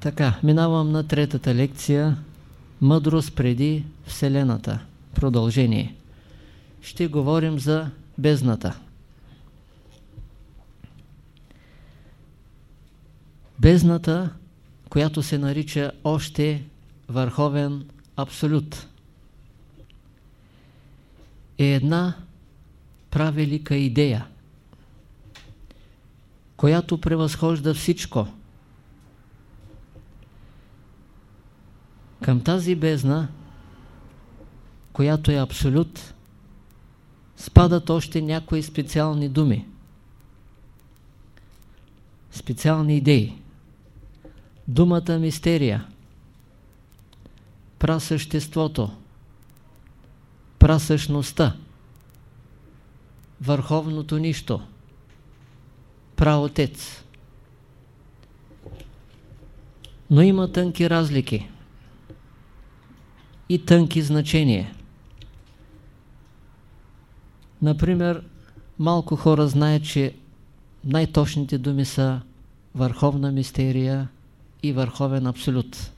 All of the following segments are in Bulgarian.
Така, минавам на третата лекция. Мъдрост преди Вселената. Продължение. Ще говорим за бездната. Бездната, която се нарича още върховен абсолют, е една правелика идея, която превъзхожда всичко. Към тази бездна, която е абсолют, спадат още някои специални думи, специални идеи. Думата мистерия, прасъществото, прасъщността, върховното нищо, праотец. Но има тънки разлики и тънки значения. Например, малко хора знаят, че най-точните думи са върховна мистерия и върховен абсолют.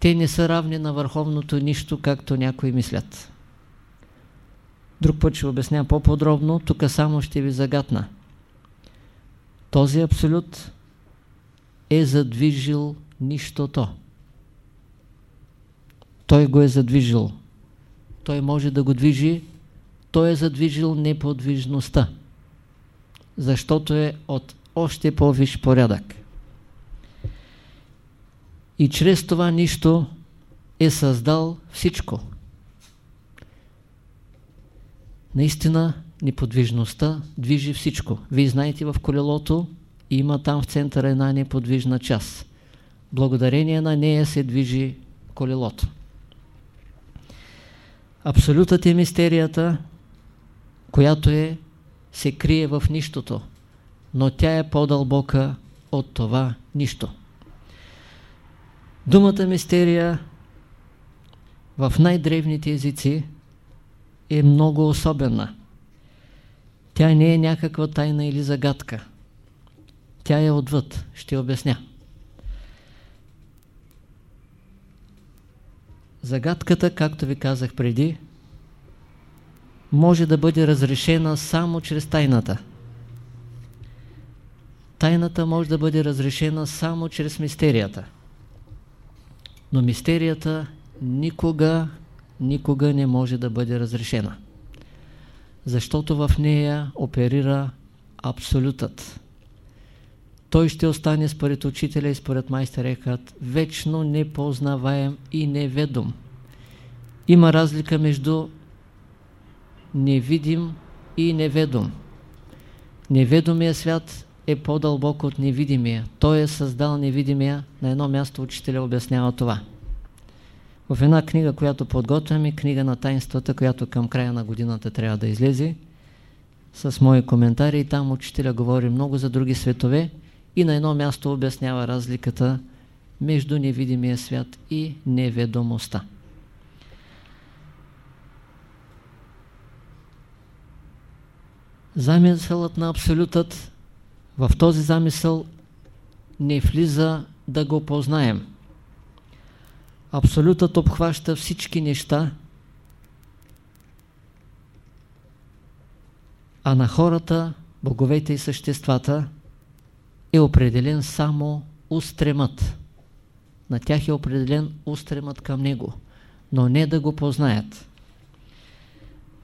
Те не са равни на върховното нищо, както някои мислят. Друг път ще обясня по-подробно, тук само ще ви загатна. Този абсолют е задвижил нищото. Той го е задвижил. Той може да го движи. Той е задвижил неподвижността. Защото е от още по-виш порядък. И чрез това нищо е създал всичко. Наистина неподвижността движи всичко. Вие знаете в колелото има там в центъра една неподвижна част. Благодарение на нея се движи колелото. Абсолютът е мистерията, която е, се крие в нищото, но тя е по-дълбока от това нищо. Думата мистерия в най-древните езици е много особена. Тя не е някаква тайна или загадка. Тя е отвъд. Ще обясня. Загадката, както ви казах преди, може да бъде разрешена само чрез тайната. Тайната може да бъде разрешена само чрез мистерията. Но мистерията никога, никога не може да бъде разрешена. Защото в нея оперира абсолютът. Той ще остане според учителя и според майстер Екат вечно непознаваем и неведом. Има разлика между невидим и неведом. Неведомия свят е по-дълбоко от невидимия. Той е създал невидимия. На едно място учителя обяснява това. В една книга, която подготвяме, книга на тайнствата, която към края на годината трябва да излезе, с мои коментари, там учителя говори много за други светове и на едно място обяснява разликата между невидимия свят и неведомостта. Замисълът на Абсолютът в този замисъл не влиза да го познаем. Абсолютът обхваща всички неща, а на хората, боговете и съществата е определен само устремът. На тях е определен устремът към него, но не да го познаят.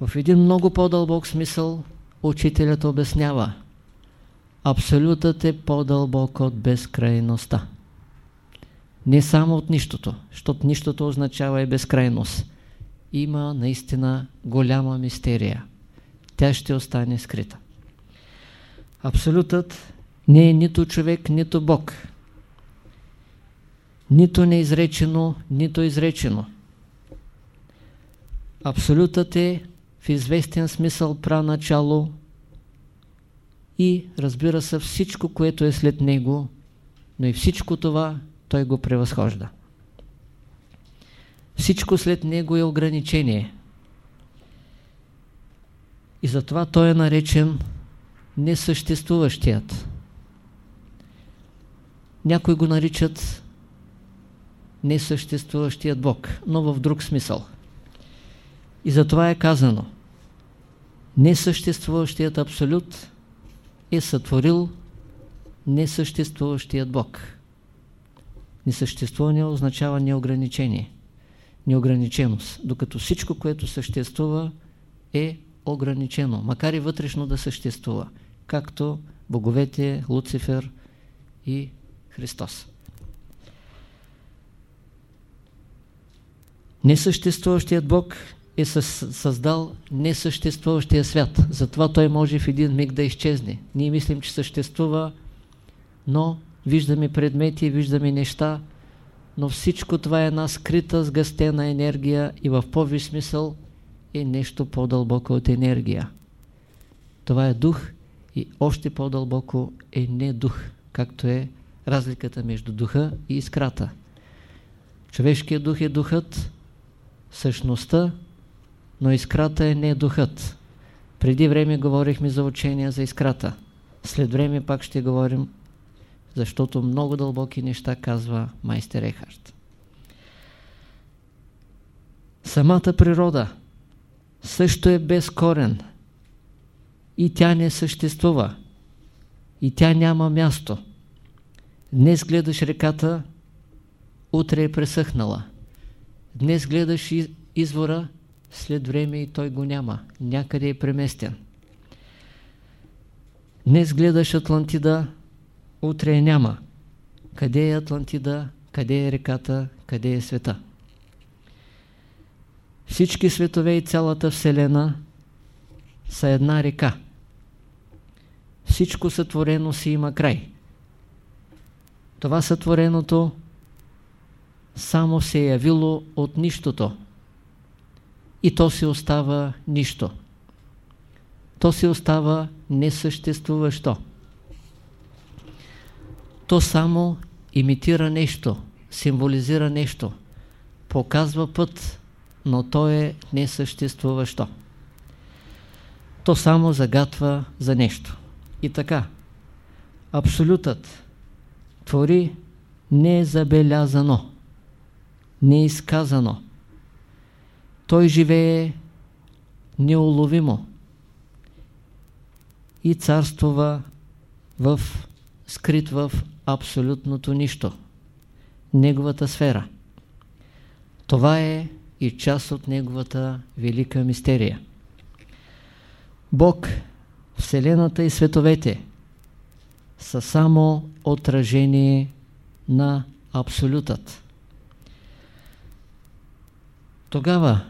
В един много по-дълбок смисъл учителят обяснява Абсолютът е по-дълбок от безкрайността. Не само от нищото, защото нищото означава и безкрайност. Има наистина голяма мистерия. Тя ще остане скрита. Абсолютът не е нито човек, нито Бог. Нито неизречено, нито изречено. Абсолютът е в известен смисъл праначало и разбира се всичко, което е след него, но и всичко това той го превъзхожда. Всичко след него е ограничение. И затова той е наречен несъществуващият. Някои го наричат несъществуващият Бог, но в друг смисъл. И затова е казано несъществуващият Абсолют е сътворил несъществуващият Бог. Несъществуване означава неограничение, неограниченост, докато всичко, което съществува е ограничено, макар и вътрешно да съществува, както боговете, Луцифер и Христос. Несъществуващият Бог е създал несъществуващия свят. Затова той може в един миг да изчезне. Ние мислим, че съществува, но виждаме предмети, виждаме неща, но всичко това е една скрита, сгъстена енергия и в по смисъл е нещо по-дълбоко от енергия. Това е дух и още по-дълбоко е не дух, както е разликата между духа и искрата. Човешкият дух е духът, същността, но искрата е не духът. Преди време говорихме за учения за искрата. След време пак ще говорим, защото много дълбоки неща казва майстер Ехард. Самата природа също е безкорен и тя не съществува и тя няма място. Днес гледаш реката, утре е пресъхнала. Днес гледаш извора, след време и той го няма. Някъде е преместен. Днес гледаш Атлантида, утре я няма. Къде е Атлантида, къде е реката, къде е света? Всички светове и цялата Вселена са една река. Всичко сътворено си има край. Това сътвореното само се е явило от нищото. И то се остава нищо. То се остава несъществуващо. То само имитира нещо, символизира нещо, показва път, но то е несъществуващо. То само загатва за нещо. И така, Абсолютът твори незабелязано неизказано. Той живее неуловимо и царствува в, скрит в абсолютното нищо. Неговата сфера. Това е и част от неговата велика мистерия. Бог, Вселената и световете са само отражение на Абсолютът. Тогава,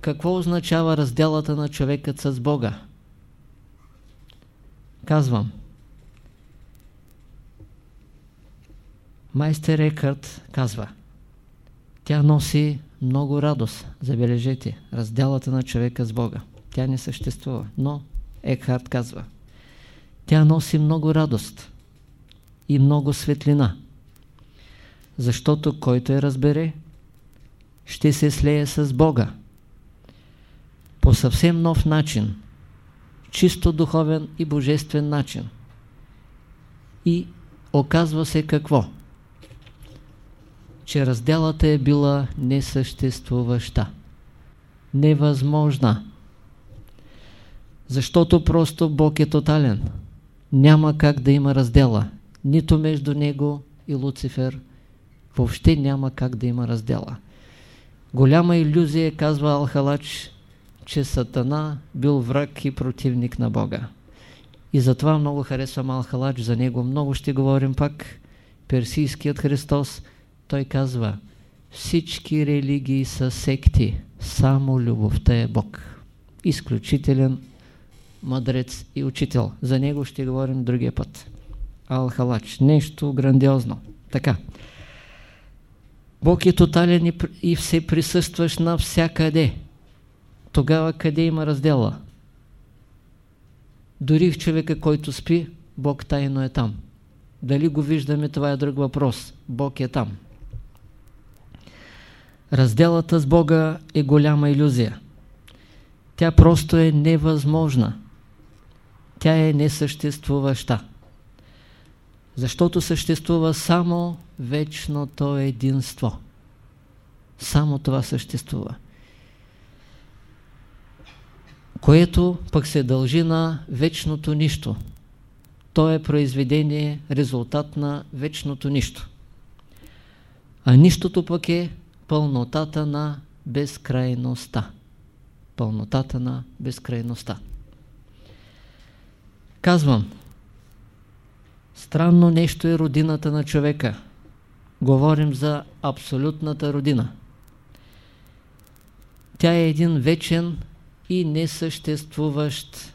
какво означава разделата на човекът с Бога? Казвам. Майстер Екърт казва Тя носи много радост. Забележете, разделата на човека с Бога. Тя не съществува. Но Екхарт казва Тя носи много радост и много светлина. Защото който я разбере, ще се слее с Бога. По съвсем нов начин, чисто духовен и божествен начин. И оказва се какво? Че разделата е била несъществуваща. Невъзможна. Защото просто Бог е тотален. Няма как да има раздела. Нито между Него и Луцифер. Въобще няма как да има раздела. Голяма иллюзия, казва Алхалач, че Сатана бил враг и противник на Бога. И затова много харесвам Алхалач, за него много ще говорим пак. Персийският Христос, той казва, всички религии са секти, само любовта е Бог. Изключителен мъдрец и учител. За него ще говорим другия път. Алхалач, нещо грандиозно. Така. Бог е тотален и все присъстваш навсякъде. Тогава къде има раздела? Дори в човека, който спи, Бог тайно е там. Дали го виждаме, това е друг въпрос. Бог е там. Разделата с Бога е голяма иллюзия. Тя просто е невъзможна. Тя е несъществуваща. Защото съществува само вечното единство. Само това съществува. Което пък се дължи на вечното нищо. То е произведение, резултат на вечното нищо. А нищото пък е пълнотата на безкрайността. Пълнотата на безкрайността. Казвам, странно нещо е родината на човека. Говорим за абсолютната родина. Тя е един вечен и несъществуващ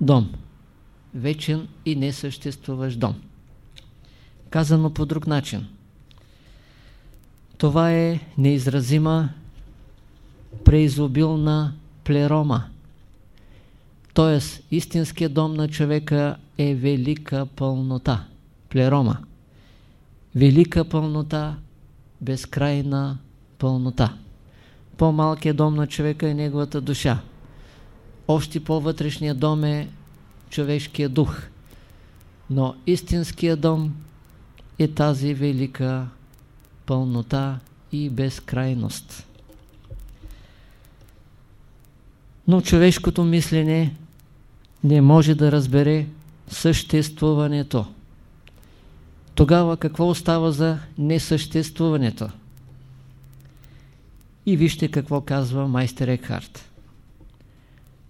дом. Вечен и несъществуващ дом. Казано по друг начин. Това е неизразима преизобилна плерома. Тоест, истинският дом на човека е велика пълнота. Плерома. Велика пълнота, безкрайна пълнота. По-малкият дом на човека е неговата душа. Още по-вътрешният дом е човешкия дух. Но истинският дом е тази велика пълнота и безкрайност. Но човешкото мислене не може да разбере съществуването. Тогава какво остава за несъществуването? И вижте какво казва майстер Екхарт.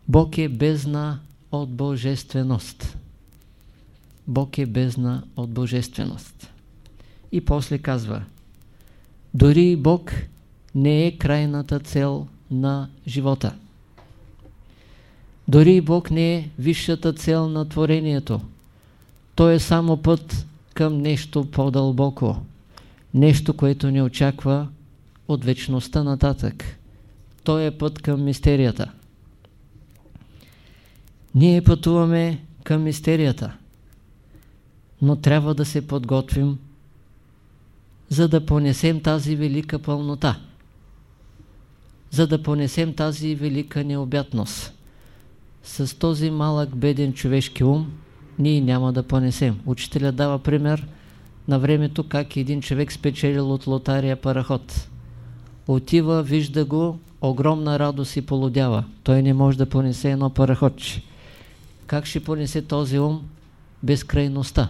Бог е бездна от божественост. Бог е бездна от божественост. И после казва дори Бог не е крайната цел на живота. Дори Бог не е висшата цел на творението. Той е само път към нещо по-дълбоко. Нещо, което ни очаква от вечността нататък. Той е път към мистерията. Ние пътуваме към мистерията, но трябва да се подготвим за да понесем тази велика пълнота, за да понесем тази велика необятност. С този малък беден човешки ум ние няма да понесем. Учителя дава пример на времето как един човек спечелил от лотария параход. Отива, вижда го, огромна радост и полудява. Той не може да понесе едно параходче. Как ще понесе този ум? Безкрайността.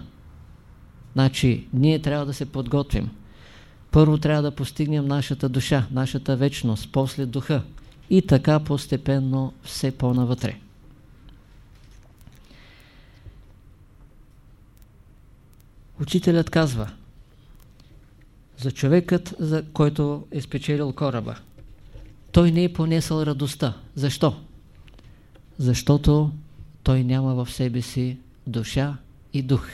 Значи, ние трябва да се подготвим. Първо трябва да постигнем нашата душа, нашата вечност, после духа. И така постепенно все по-навътре. Учителят казва за човекът, за който е спечелил кораба. Той не е понесъл радостта. Защо? Защото той няма в себе си душа и дух.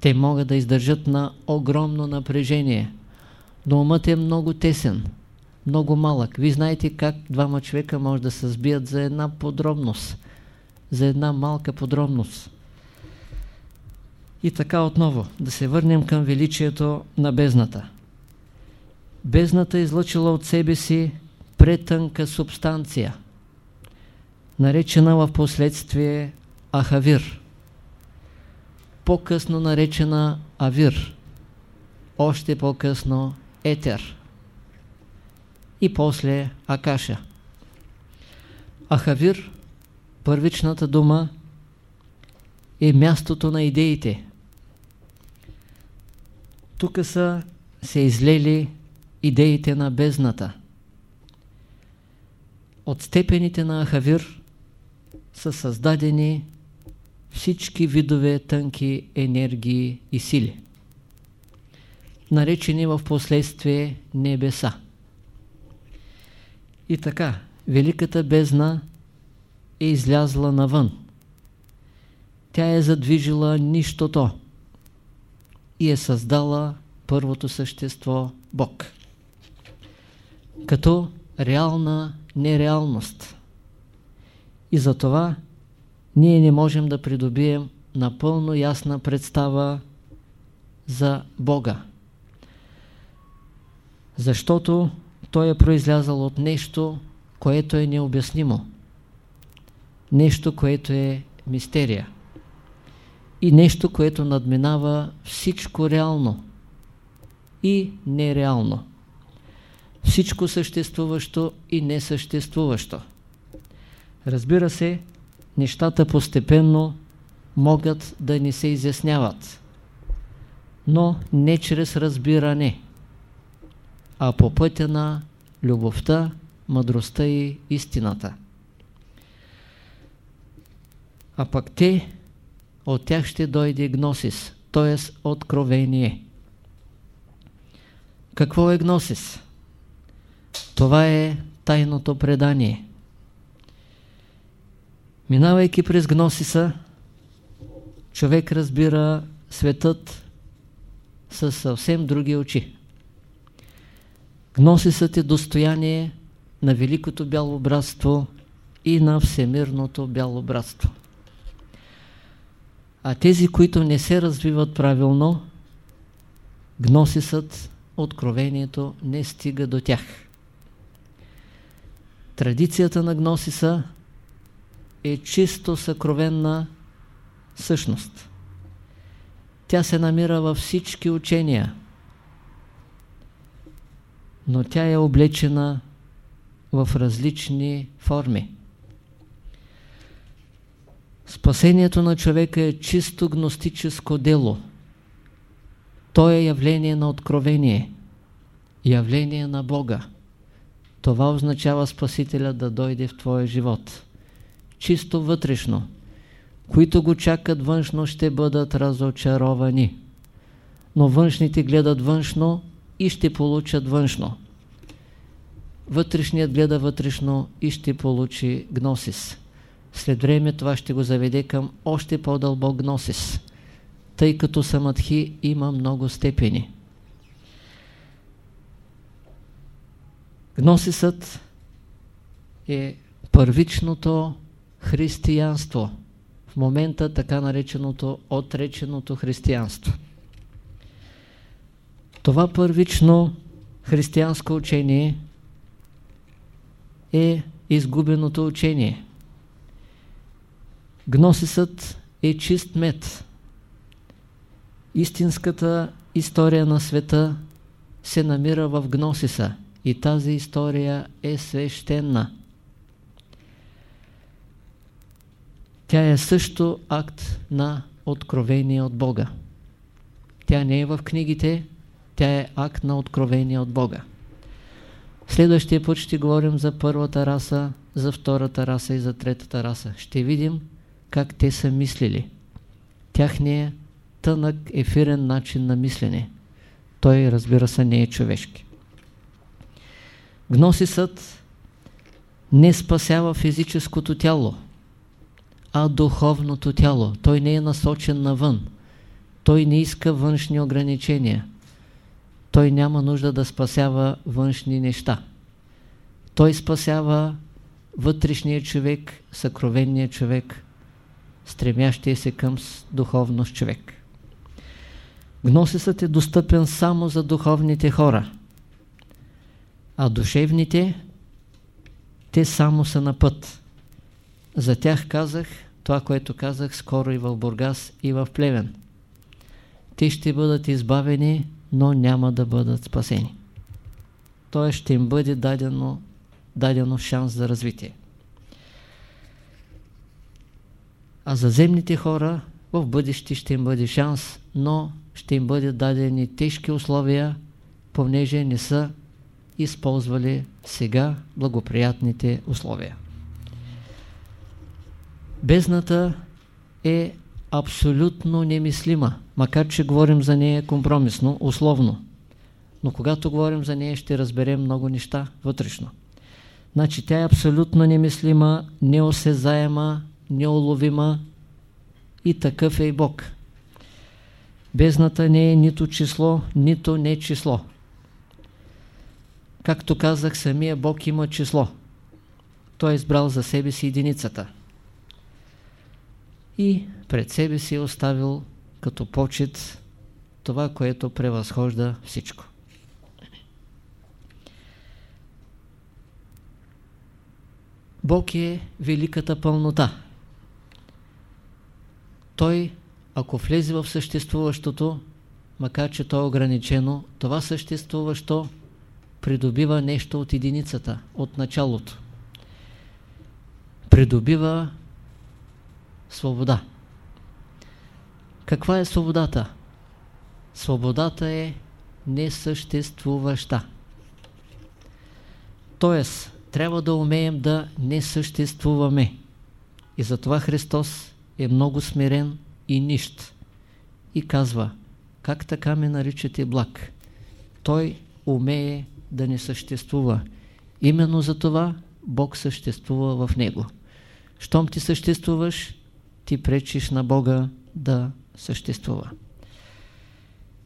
Те могат да издържат на огромно напрежение – но умът е много тесен, много малък. Вие знаете как двама човека може да се сбият за една подробност, за една малка подробност. И така отново, да се върнем към величието на бездната. Бездната е излъчила от себе си претънка субстанция, наречена в последствие Ахавир, по-късно наречена Авир, още по-късно етер и после Акаша. Ахавир, първичната дума, е мястото на идеите. Тук са се излели идеите на бездната. От степените на Ахавир са създадени всички видове тънки енергии и сили наречени в последствие небеса. И така, великата бездна е излязла навън. Тя е задвижила нищото и е създала първото същество Бог. Като реална нереалност. И затова ние не можем да придобием напълно ясна представа за Бога защото той е произлязал от нещо, което е необяснимо. Нещо, което е мистерия. И нещо, което надминава всичко реално и нереално. Всичко съществуващо и несъществуващо. Разбира се, нещата постепенно могат да ни се изясняват, но не чрез разбиране, а по пътя на любовта, мъдростта и истината. А пък те, от тях ще дойде гносис, т.е. откровение. Какво е гносис? Това е тайното предание. Минавайки през гносиса, човек разбира светът със съвсем други очи. Гносисът е достояние на Великото Бяло Братство и на Всемирното Бяло Братство. А тези, които не се развиват правилно, гносисът, откровението не стига до тях. Традицията на гносиса е чисто съкровенна същност. Тя се намира във всички учения, но тя е облечена в различни форми. Спасението на човека е чисто гностическо дело. То е явление на откровение, явление на Бога. Това означава Спасителя да дойде в твоя живот. Чисто вътрешно. Които го чакат външно ще бъдат разочаровани. Но външните гледат външно и ще получат външно. Вътрешният гледа вътрешно и ще получи гносис. След време това ще го заведе към още по-дълбок гносис, тъй като самадхи има много степени. Гносисът е първичното християнство, в момента така нареченото отреченото християнство. Това първично християнско учение е изгубеното учение. Гносисът е чист мед. Истинската история на света се намира в Гносиса и тази история е свещена. Тя е също акт на откровение от Бога. Тя не е в книгите, тя е акт на откровение от Бога. Следващия път ще говорим за първата раса, за втората раса и за третата раса. Ще видим как те са мислили. Тяхният тънък ефирен начин на мислене. Той, разбира се, не е човешки. Гносисът не спасява физическото тяло, а духовното тяло. Той не е насочен навън. Той не иска външни ограничения. Той няма нужда да спасява външни неща. Той спасява вътрешния човек, съкровенния човек, стремящия се към духовност човек. Гносисът е достъпен само за духовните хора, а душевните, те само са на път. За тях казах това, което казах скоро и в Бургас и в Плевен. Те ще бъдат избавени, но няма да бъдат спасени. Тоест ще им бъде дадено, дадено шанс за развитие. А за земните хора в бъдеще ще им бъде шанс, но ще им бъде дадени тежки условия, понеже не са използвали сега благоприятните условия. Бездната е абсолютно немислима, макар че говорим за нея компромисно, условно. Но когато говорим за нея, ще разберем много неща вътрешно. Значи тя е абсолютно немислима, неосезаема, неуловима и такъв е и Бог. Бездната не е нито число, нито не число. Както казах, самия Бог има число. Той е избрал за себе си единицата. И пред себе си е оставил като почет това, което превъзхожда всичко. Бог е великата пълнота. Той ако влезе в съществуващото, макар че то е ограничено, това съществуващо придобива нещо от единицата, от началото. Придобива свобода. Каква е свободата? Свободата е несъществуваща. Тоест, трябва да умеем да не съществуваме. И затова Христос е много смирен и нищ. И казва, как така ме наричате благ? Той умее да не съществува. Именно за това Бог съществува в него. Щом ти съществуваш, ти пречиш на Бога да съществува.